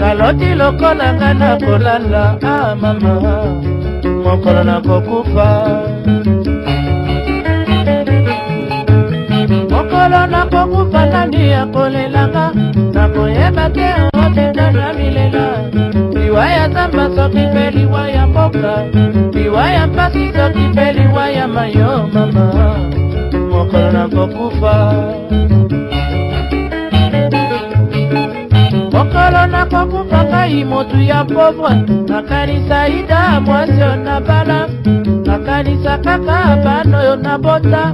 naloti lokola nga na kolala ah, mama mokolo nakokufa nokipeliwa ya mayo mama mokolo nakokufa mokolo nakokufa ngai motu ya pobwa nakanisa ida mwasi oyo na bala nakanisa kaka bana oyo na bota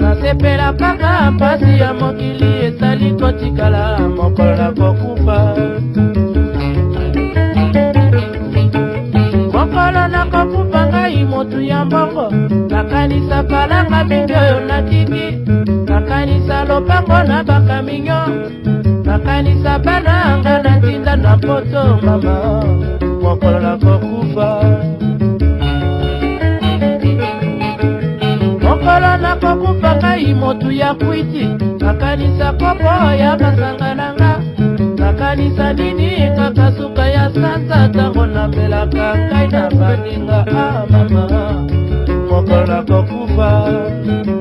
nasepela kaka mpasi ya mokili ezali kotikala bato ya mbongo bakanisa palanga mingi oyo natiki bakanisa lopango na bakaminyo bakanisa bana yanga na ntinda na poto mama mokolo na kokufa mokolo na kokufa ngai motu ya kwiti bakanisa kopo ya masanga nanga bakanisa nini kaka suka ya sanza ntango napelaka ngai na baninga amama ah, la kufa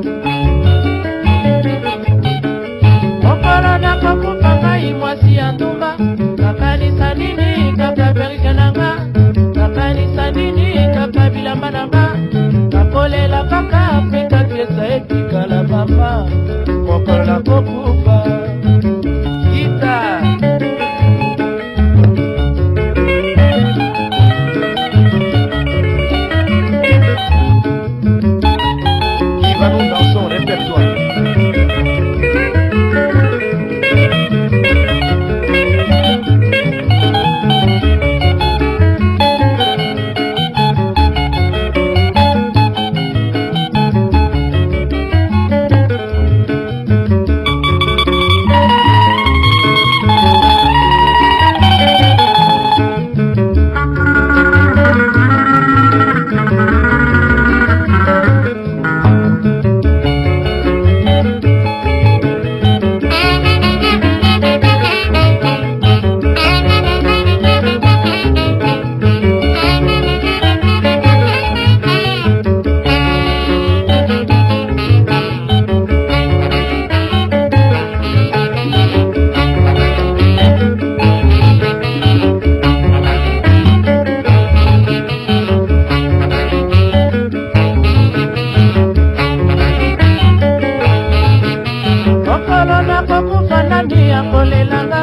kolelanga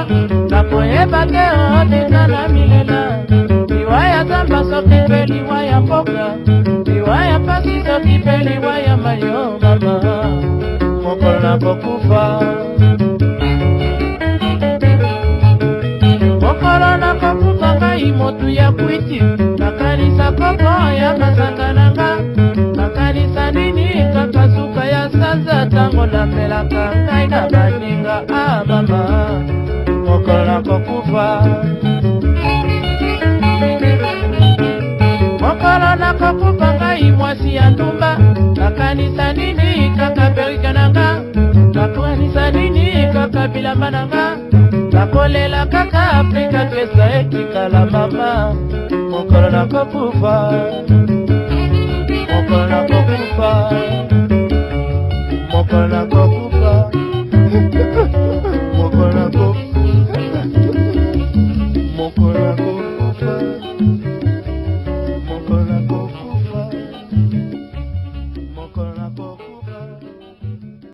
nakoyeba te otinga na milela liwa ya zamba soki mpe liwa ya mboka liwa ya mpasi soki mpe liwa ya mayo mama mokolo na kokufa mokolo na kokufa ngai motu ya kwiti nakanisa koko ya masaka na nga nakanisa nini kaka suka ya sanza ntango namelaka ngai na mokolo akokufa mokolo nakokufa ngai mwasi ya ndumba nakanisa nini kaka berika na nga nakanisa nini kaka bilamba na nga nakolela kaka afrika kresta etikala mama mokolo nakokufa mokolo nakokufa mokolo nakokufa